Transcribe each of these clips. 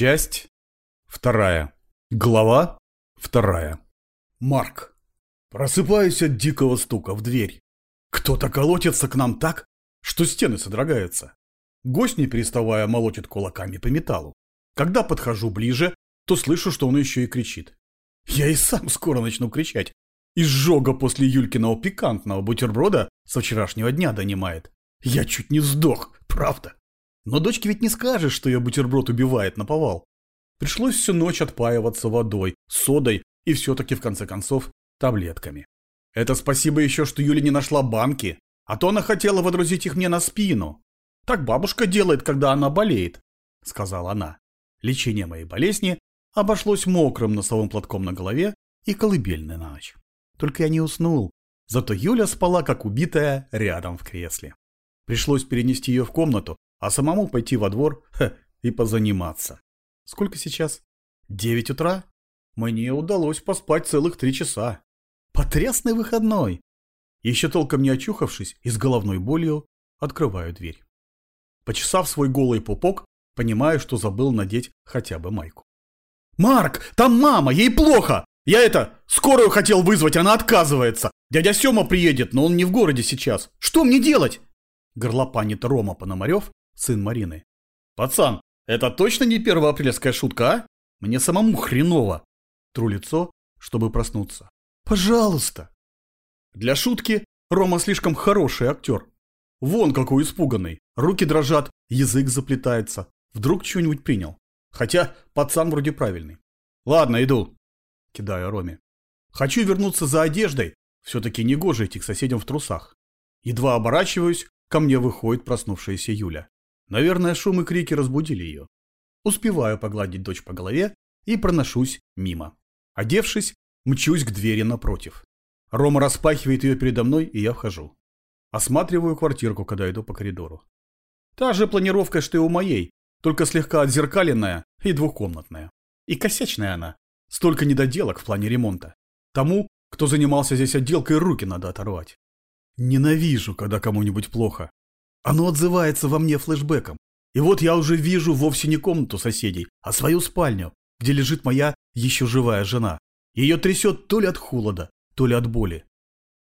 Часть вторая. Глава вторая. Марк. Просыпаюсь от дикого стука в дверь. Кто-то колотится к нам так, что стены содрогаются. Гость, не переставая, молотит кулаками по металлу. Когда подхожу ближе, то слышу, что он еще и кричит. Я и сам скоро начну кричать. Изжога после Юлькиного пикантного бутерброда со вчерашнего дня донимает. Я чуть не сдох, правда. Но дочке ведь не скажешь, что ее бутерброд убивает на повал. Пришлось всю ночь отпаиваться водой, содой и все-таки в конце концов таблетками. Это спасибо еще, что Юля не нашла банки, а то она хотела водрузить их мне на спину. Так бабушка делает, когда она болеет, сказала она. Лечение моей болезни обошлось мокрым носовым платком на голове и колыбельной на ночь. Только я не уснул, зато Юля спала, как убитая, рядом в кресле. Пришлось перенести ее в комнату, а самому пойти во двор ха, и позаниматься. Сколько сейчас? Девять утра? Мне удалось поспать целых три часа. Потрясный выходной. Еще толком не очухавшись и с головной болью, открываю дверь. Почесав свой голый пупок, понимаю, что забыл надеть хотя бы майку. «Марк, там мама, ей плохо! Я это, скорую хотел вызвать, она отказывается. Дядя Сема приедет, но он не в городе сейчас. Что мне делать?» Горлопанит Рома Пономарев, сын Марины. «Пацан, это точно не первоапрельская шутка, а? Мне самому хреново!» Тру лицо, чтобы проснуться. «Пожалуйста!» Для шутки Рома слишком хороший актер. Вон какой испуганный. Руки дрожат, язык заплетается. Вдруг что-нибудь принял. Хотя пацан вроде правильный. «Ладно, иду!» Кидаю Роме. «Хочу вернуться за одеждой. Все-таки не гоже идти к соседям в трусах. Едва оборачиваюсь, ко мне выходит проснувшаяся Юля. Наверное, шум и крики разбудили ее. Успеваю погладить дочь по голове и проношусь мимо. Одевшись, мчусь к двери напротив. Рома распахивает ее передо мной, и я вхожу. Осматриваю квартирку, когда иду по коридору. Та же планировка, что и у моей, только слегка отзеркаленная и двухкомнатная. И косячная она. Столько недоделок в плане ремонта. Тому, кто занимался здесь отделкой, руки надо оторвать. Ненавижу, когда кому-нибудь плохо. Оно отзывается во мне флешбеком. И вот я уже вижу вовсе не комнату соседей, а свою спальню, где лежит моя еще живая жена. Ее трясет то ли от холода, то ли от боли.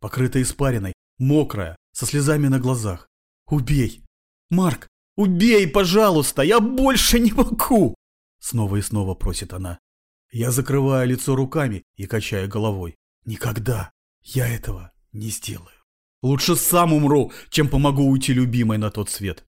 Покрытая испариной, мокрая, со слезами на глазах. Убей! Марк, убей, пожалуйста, я больше не могу! Снова и снова просит она. Я закрываю лицо руками и качаю головой. Никогда я этого не сделаю. Лучше сам умру, чем помогу уйти любимой на тот свет.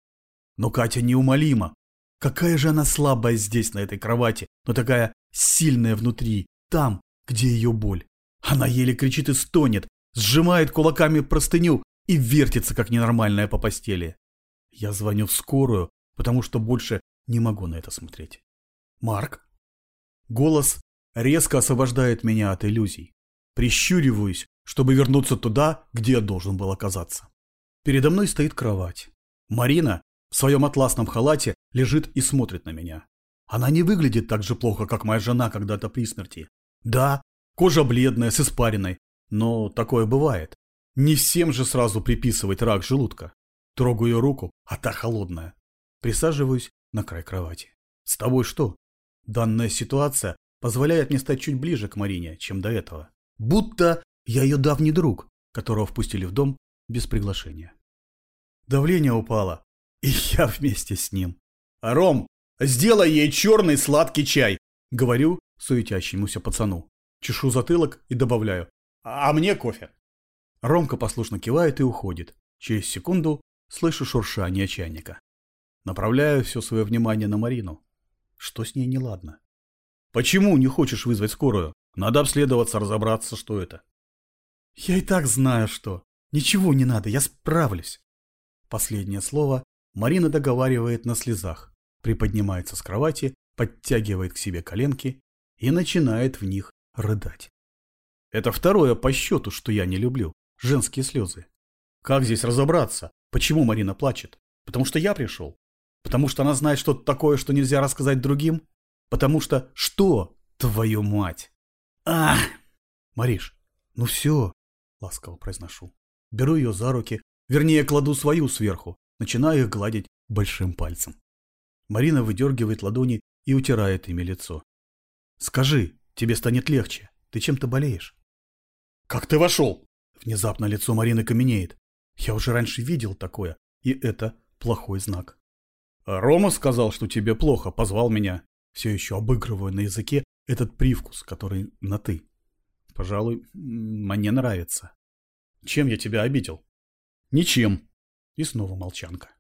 Но Катя неумолима. Какая же она слабая здесь, на этой кровати, но такая сильная внутри, там, где ее боль. Она еле кричит и стонет, сжимает кулаками простыню и вертится, как ненормальная по постели. Я звоню в скорую, потому что больше не могу на это смотреть. Марк? Голос резко освобождает меня от иллюзий. Прищуриваюсь, чтобы вернуться туда, где я должен был оказаться. Передо мной стоит кровать. Марина в своем атласном халате лежит и смотрит на меня. Она не выглядит так же плохо, как моя жена когда-то при смерти. Да, кожа бледная, с испариной, но такое бывает. Не всем же сразу приписывать рак желудка. Трогаю ее руку, а та холодная. Присаживаюсь на край кровати. С тобой что? Данная ситуация позволяет мне стать чуть ближе к Марине, чем до этого. Будто я ее давний друг, которого впустили в дом без приглашения. Давление упало, и я вместе с ним. «Ром, сделай ей черный сладкий чай!» Говорю суетящемуся пацану. Чешу затылок и добавляю. «А мне кофе!» Ромка послушно кивает и уходит. Через секунду слышу шуршание чайника. Направляю все свое внимание на Марину. Что с ней неладно? Почему не хочешь вызвать скорую? Надо обследоваться, разобраться, что это. Я и так знаю, что. Ничего не надо, я справлюсь. Последнее слово Марина договаривает на слезах, приподнимается с кровати, подтягивает к себе коленки и начинает в них рыдать. Это второе по счету, что я не люблю. Женские слезы. Как здесь разобраться? Почему Марина плачет? Потому что я пришел? Потому что она знает что-то такое, что нельзя рассказать другим? Потому что что, твою мать? Ах! Мариш, ну все, ласково произношу. Беру ее за руки, вернее, кладу свою сверху, начинаю их гладить большим пальцем. Марина выдергивает ладони и утирает ими лицо. «Скажи, тебе станет легче. Ты чем-то болеешь?» «Как ты вошел?» Внезапно лицо Марины каменеет. Я уже раньше видел такое, и это плохой знак. «Рома сказал, что тебе плохо, позвал меня». Все еще обыгрываю на языке этот привкус, который на «ты». Пожалуй, мне нравится. Чем я тебя обидел? Ничем. И снова молчанка.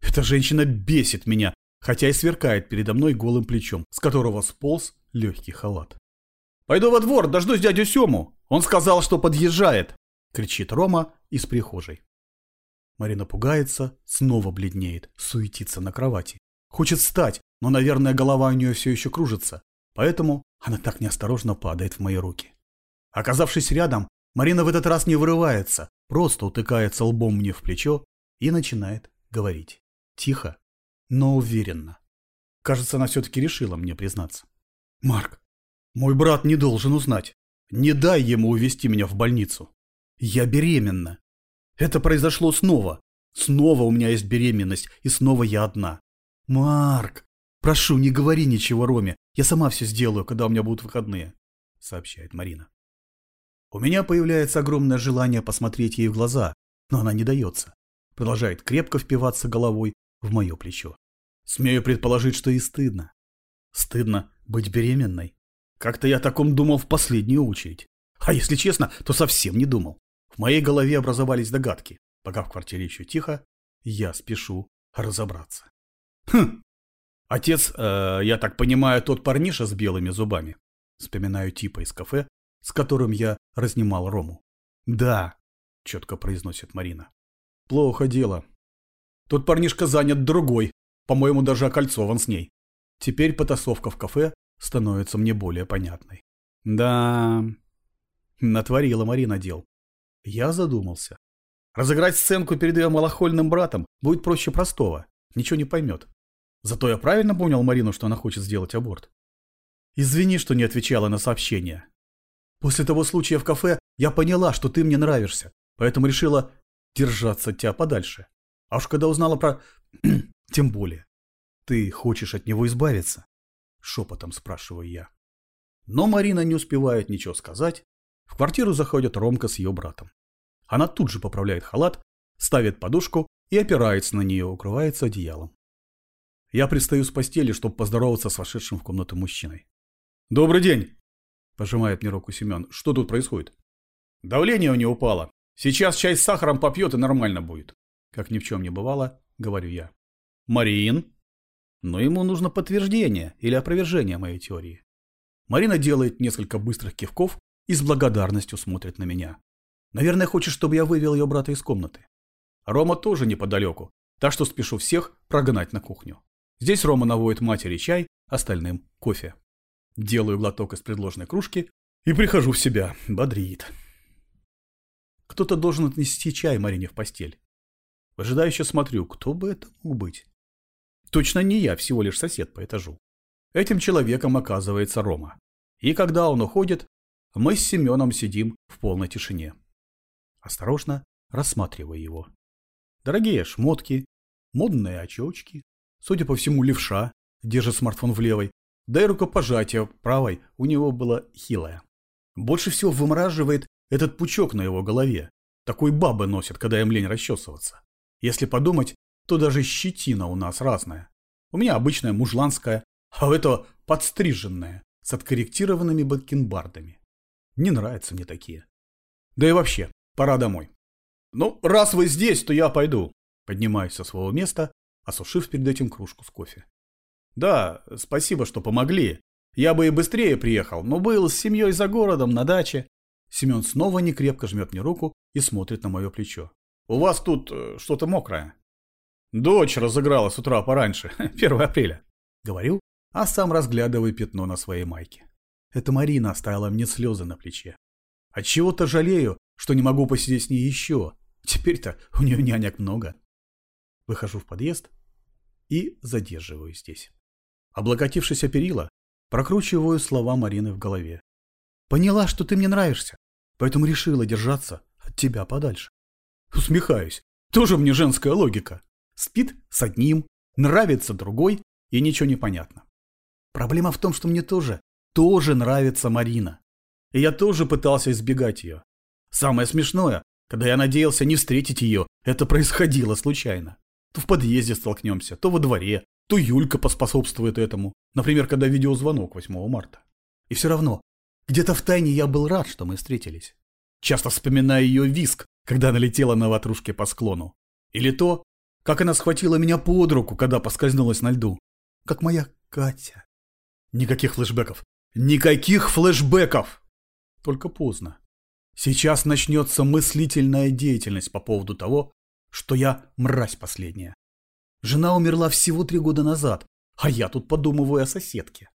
Эта женщина бесит меня, хотя и сверкает передо мной голым плечом, с которого сполз легкий халат. «Пойду во двор, дождусь дядю Сему. Он сказал, что подъезжает!» — кричит Рома из прихожей. Марина пугается, снова бледнеет, суетится на кровати. Хочет встать, но, наверное, голова у нее все еще кружится, поэтому она так неосторожно падает в мои руки. Оказавшись рядом, Марина в этот раз не вырывается, просто утыкается лбом мне в плечо и начинает говорить. Тихо, но уверенно. Кажется, она все-таки решила мне признаться. «Марк, мой брат не должен узнать. Не дай ему увезти меня в больницу. Я беременна. Это произошло снова. Снова у меня есть беременность, и снова я одна. Марк, прошу, не говори ничего Роме. Я сама все сделаю, когда у меня будут выходные», — сообщает Марина. У меня появляется огромное желание посмотреть ей в глаза, но она не дается. Продолжает крепко впиваться головой в мое плечо. Смею предположить, что и стыдно. Стыдно быть беременной. Как-то я о таком думал в последнюю очередь. А если честно, то совсем не думал. В моей голове образовались догадки. Пока в квартире еще тихо, я спешу разобраться. Хм. Отец, э, я так понимаю, тот парниша с белыми зубами. Вспоминаю типа из кафе, с которым я разнимал Рому. Да, четко произносит Марина. Плохо дело. Тот парнишка занят другой, по-моему, даже окольцован с ней. Теперь потасовка в кафе становится мне более понятной. Да, натворила Марина дел. Я задумался. Разыграть сценку перед ее малохольным братом будет проще простого. Ничего не поймет. Зато я правильно понял Марину, что она хочет сделать аборт. Извини, что не отвечала на сообщение. После того случая в кафе я поняла, что ты мне нравишься, поэтому решила держаться от тебя подальше. А уж когда узнала про... Тем более. Ты хочешь от него избавиться? Шепотом спрашиваю я. Но Марина не успевает ничего сказать. В квартиру заходит Ромка с ее братом. Она тут же поправляет халат, ставит подушку и опирается на нее, укрывается одеялом. Я пристаю с постели, чтобы поздороваться с вошедшим в комнату мужчиной. «Добрый день!» – пожимает мне руку Семен. «Что тут происходит?» «Давление у него упало. Сейчас чай с сахаром попьет и нормально будет». Как ни в чем не бывало, говорю я. «Марин?» Но ему нужно подтверждение или опровержение моей теории. Марина делает несколько быстрых кивков и с благодарностью смотрит на меня. Наверное, хочет, чтобы я вывел ее брата из комнаты. Рома тоже неподалеку, так что спешу всех прогнать на кухню. Здесь Рома наводит матери чай, остальным кофе. Делаю глоток из предложенной кружки и прихожу в себя. Бодрит. Кто-то должен отнести чай Марине в постель. Выжидающе смотрю, кто бы это мог быть. Точно не я, всего лишь сосед по этажу. Этим человеком оказывается Рома. И когда он уходит, мы с Семеном сидим в полной тишине. Осторожно рассматриваю его. Дорогие шмотки, модные очечки, судя по всему левша, держит смартфон в левой, да и рукопожатие правой у него было хилое. Больше всего вымораживает этот пучок на его голове. Такой бабы носят, когда им лень расчесываться. Если подумать, то даже щетина у нас разная. У меня обычная мужланская, а у этого подстриженная, с откорректированными бакенбардами. Не нравятся мне такие. Да и вообще, пора домой. Ну, раз вы здесь, то я пойду. Поднимаюсь со своего места, осушив перед этим кружку с кофе. Да, спасибо, что помогли. Я бы и быстрее приехал, но был с семьей за городом, на даче. Семен снова некрепко жмет мне руку и смотрит на мое плечо. У вас тут э, что-то мокрое. Дочь разыграла с утра пораньше, 1 апреля. Говорю, а сам разглядываю пятно на своей майке. Это Марина оставила мне слезы на плече. Отчего-то жалею, что не могу посидеть с ней еще. Теперь-то у нее нянек много. Выхожу в подъезд и задерживаюсь здесь. Облокотившись о перила, прокручиваю слова Марины в голове. Поняла, что ты мне нравишься, поэтому решила держаться от тебя подальше. Усмехаюсь. Тоже мне женская логика. Спит с одним, нравится другой, и ничего не понятно. Проблема в том, что мне тоже, тоже нравится Марина. И я тоже пытался избегать ее. Самое смешное, когда я надеялся не встретить ее, это происходило случайно. То в подъезде столкнемся, то во дворе, то Юлька поспособствует этому. Например, когда видеозвонок 8 марта. И все равно, где-то в тайне я был рад, что мы встретились. Часто вспоминаю ее виск, когда она летела на ватрушке по склону. Или то, как она схватила меня под руку, когда поскользнулась на льду. Как моя Катя. Никаких флешбеков. Никаких флешбеков! Только поздно. Сейчас начнется мыслительная деятельность по поводу того, что я мразь последняя. Жена умерла всего три года назад, а я тут подумываю о соседке.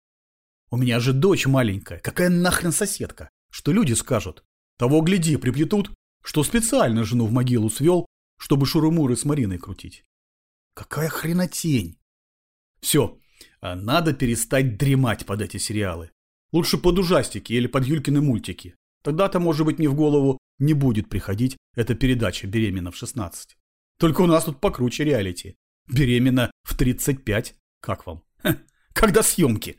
У меня же дочь маленькая, какая нахрен соседка? Что люди скажут? Того гляди, приплетут, что специально жену в могилу свел, чтобы шурумуры с Мариной крутить. Какая хренотень! Все, а надо перестать дремать под эти сериалы. Лучше под ужастики или под Юлькины мультики. Тогда-то, может быть, мне в голову не будет приходить эта передача «Беременна в 16». Только у нас тут покруче реалити. Беременна в 35. Как вам? Ха, когда съемки?